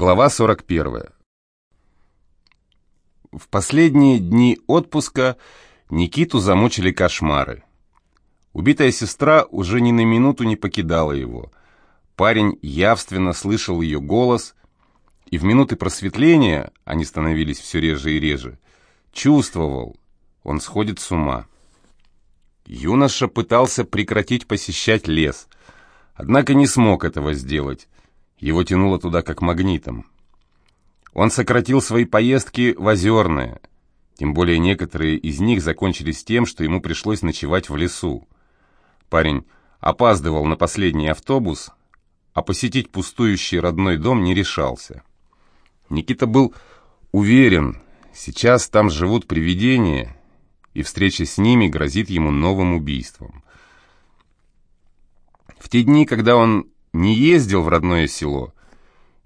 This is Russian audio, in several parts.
Глава 41. В последние дни отпуска Никиту замучили кошмары. Убитая сестра уже ни на минуту не покидала его. Парень явственно слышал ее голос, и в минуты просветления, они становились все реже и реже, чувствовал, он сходит с ума. Юноша пытался прекратить посещать лес, однако не смог этого сделать. Его тянуло туда как магнитом. Он сократил свои поездки в Озерное, тем более некоторые из них закончились тем, что ему пришлось ночевать в лесу. Парень опаздывал на последний автобус, а посетить пустующий родной дом не решался. Никита был уверен, сейчас там живут привидения, и встреча с ними грозит ему новым убийством. В те дни, когда он не ездил в родное село.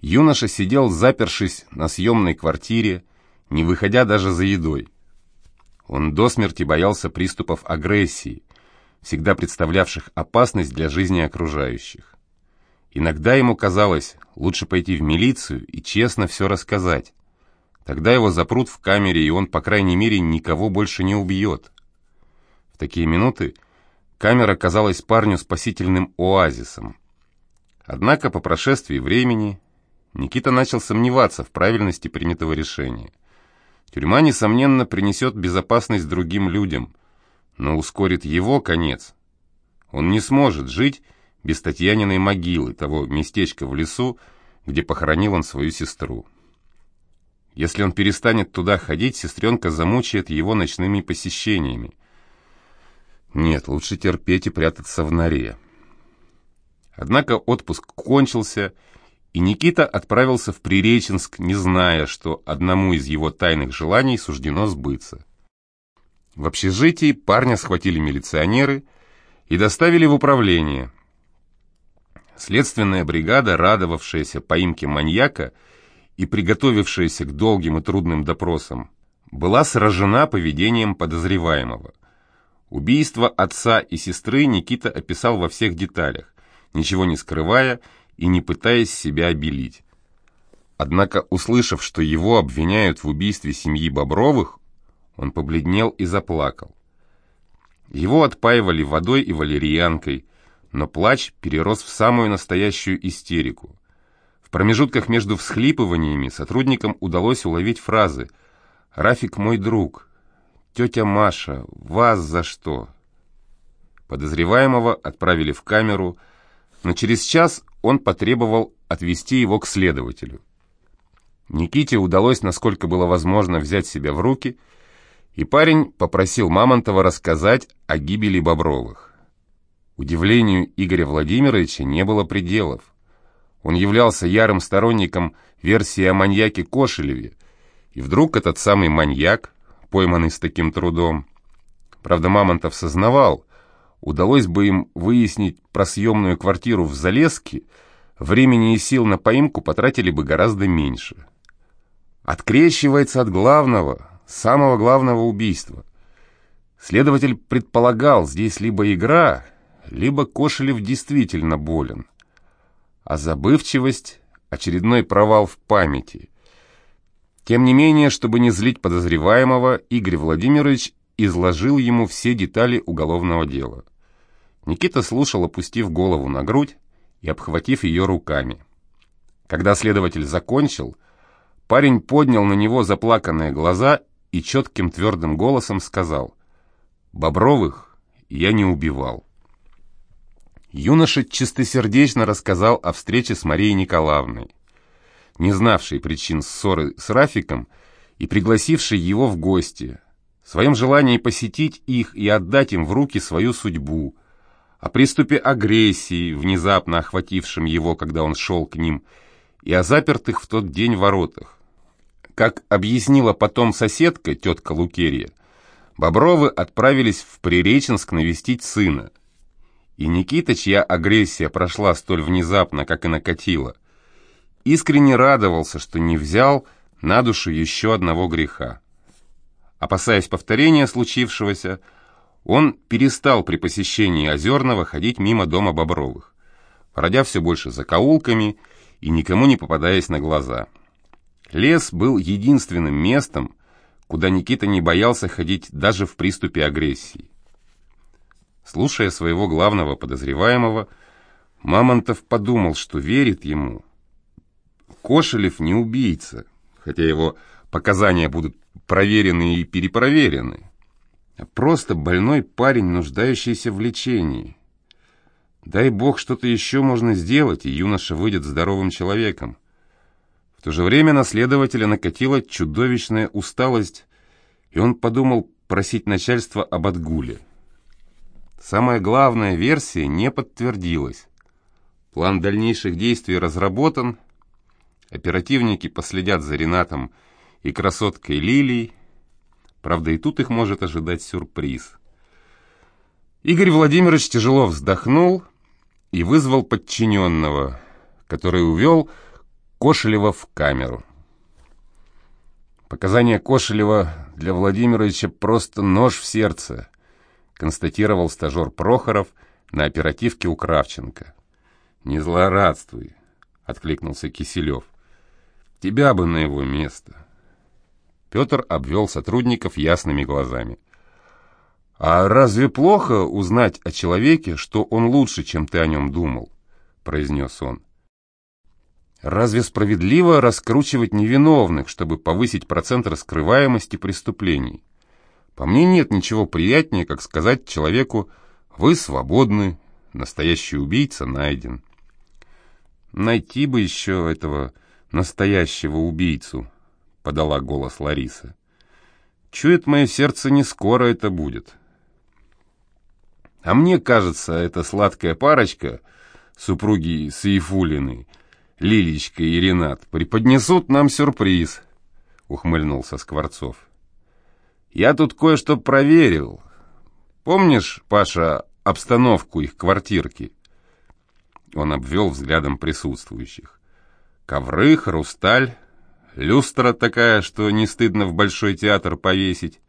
Юноша сидел, запершись на съемной квартире, не выходя даже за едой. Он до смерти боялся приступов агрессии, всегда представлявших опасность для жизни окружающих. Иногда ему казалось, лучше пойти в милицию и честно все рассказать. Тогда его запрут в камере, и он, по крайней мере, никого больше не убьет. В такие минуты камера казалась парню спасительным оазисом. Однако по прошествии времени Никита начал сомневаться в правильности принятого решения. Тюрьма, несомненно, принесет безопасность другим людям, но ускорит его конец. Он не сможет жить без Татьяниной могилы, того местечка в лесу, где похоронил он свою сестру. Если он перестанет туда ходить, сестренка замучает его ночными посещениями. Нет, лучше терпеть и прятаться в норе. Однако отпуск кончился, и Никита отправился в Приреченск, не зная, что одному из его тайных желаний суждено сбыться. В общежитии парня схватили милиционеры и доставили в управление. Следственная бригада, радовавшаяся поимке маньяка и приготовившаяся к долгим и трудным допросам, была сражена поведением подозреваемого. Убийство отца и сестры Никита описал во всех деталях ничего не скрывая и не пытаясь себя обелить. Однако, услышав, что его обвиняют в убийстве семьи Бобровых, он побледнел и заплакал. Его отпаивали водой и валерьянкой, но плач перерос в самую настоящую истерику. В промежутках между всхлипываниями сотрудникам удалось уловить фразы «Рафик мой друг», «Тетя Маша, вас за что?». Подозреваемого отправили в камеру, но через час он потребовал отвезти его к следователю. Никите удалось, насколько было возможно, взять себя в руки, и парень попросил Мамонтова рассказать о гибели Бобровых. Удивлению Игоря Владимировича не было пределов. Он являлся ярым сторонником версии о маньяке Кошелеве, и вдруг этот самый маньяк, пойманный с таким трудом... Правда, Мамонтов сознавал, Удалось бы им выяснить про съемную квартиру в Залеске, времени и сил на поимку потратили бы гораздо меньше. Открещивается от главного, самого главного убийства. Следователь предполагал, здесь либо игра, либо Кошелев действительно болен. А забывчивость — очередной провал в памяти. Тем не менее, чтобы не злить подозреваемого, Игорь Владимирович изложил ему все детали уголовного дела. Никита слушал, опустив голову на грудь и обхватив ее руками. Когда следователь закончил, парень поднял на него заплаканные глаза и четким твердым голосом сказал «Бобровых я не убивал». Юноша чистосердечно рассказал о встрече с Марией Николаевной, не знавшей причин ссоры с Рафиком и пригласившей его в гости, своем желании посетить их и отдать им в руки свою судьбу – о приступе агрессии, внезапно охватившем его, когда он шел к ним, и о запертых в тот день воротах. Как объяснила потом соседка, тетка Лукерия, Бобровы отправились в Приреченск навестить сына. И Никита, чья агрессия прошла столь внезапно, как и накатила, искренне радовался, что не взял на душу еще одного греха. Опасаясь повторения случившегося, он перестал при посещении Озерного ходить мимо дома Бобровых, бродя все больше закоулками и никому не попадаясь на глаза. Лес был единственным местом, куда Никита не боялся ходить даже в приступе агрессии. Слушая своего главного подозреваемого, Мамонтов подумал, что верит ему. Кошелев не убийца, хотя его показания будут проверены и перепроверены, а просто больной парень, нуждающийся в лечении. Дай бог, что-то еще можно сделать, и юноша выйдет здоровым человеком. В то же время на следователя накатила чудовищная усталость, и он подумал просить начальство об отгуле. Самая главная версия не подтвердилась. План дальнейших действий разработан, оперативники последят за Ренатом и красоткой Лилией, правда и тут их может ожидать сюрприз. Игорь Владимирович тяжело вздохнул и вызвал подчиненного, который увел Кошелева в камеру. Показания Кошелева для Владимировича просто нож в сердце, констатировал стажер Прохоров на оперативке у Кравченко. «Не злорадствуй», — откликнулся Киселев. «Тебя бы на его место». Петр обвел сотрудников ясными глазами. «А разве плохо узнать о человеке, что он лучше, чем ты о нем думал?» — произнес он. «Разве справедливо раскручивать невиновных, чтобы повысить процент раскрываемости преступлений? По мне нет ничего приятнее, как сказать человеку «Вы свободны, настоящий убийца найден». Найти бы еще этого настоящего убийцу, подала голос Лариса. Чует мое сердце, не скоро это будет. А мне кажется, эта сладкая парочка, супруги Сейфулины, Лилечка и Ренат, преподнесут нам сюрприз, ухмыльнулся Скворцов. Я тут кое-что проверил. Помнишь, Паша, обстановку их квартирки? Он обвел взглядом присутствующих. Ковры, хрусталь, люстра такая, что не стыдно в Большой театр повесить,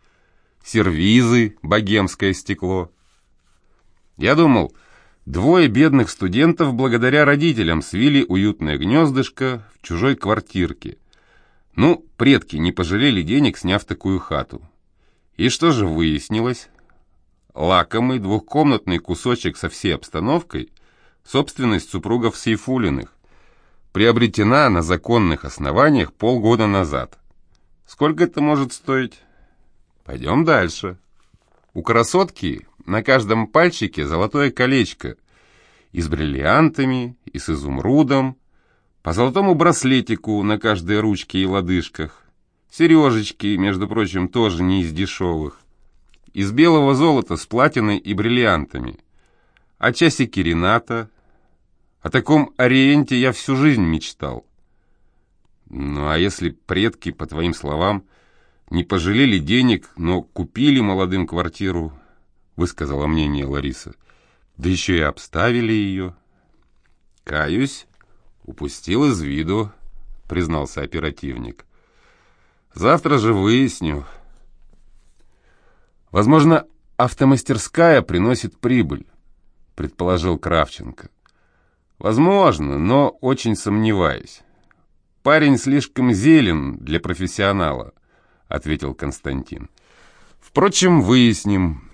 сервизы, богемское стекло. Я думал, двое бедных студентов благодаря родителям свили уютное гнездышко в чужой квартирке. Ну, предки не пожалели денег, сняв такую хату. И что же выяснилось? Лакомый двухкомнатный кусочек со всей обстановкой – собственность супругов Сейфулиных, приобретена на законных основаниях полгода назад. Сколько это может стоить? Пойдем дальше. У красотки на каждом пальчике золотое колечко и с бриллиантами, и с изумрудом, по золотому браслетику на каждой ручке и лодыжках, сережечки, между прочим, тоже не из дешевых, из белого золота с платиной и бриллиантами, а часики Рената. О таком ориенте я всю жизнь мечтал. Ну а если предки, по твоим словам, не пожалели денег, но купили молодым квартиру, высказала мнение Лариса. Да еще и обставили ее. Каюсь, упустил из виду, признался оперативник. Завтра же выясню. Возможно, автомастерская приносит прибыль, предположил Кравченко. Возможно, но очень сомневаюсь. Парень слишком зелен для профессионала, ответил Константин. Впрочем, выясним.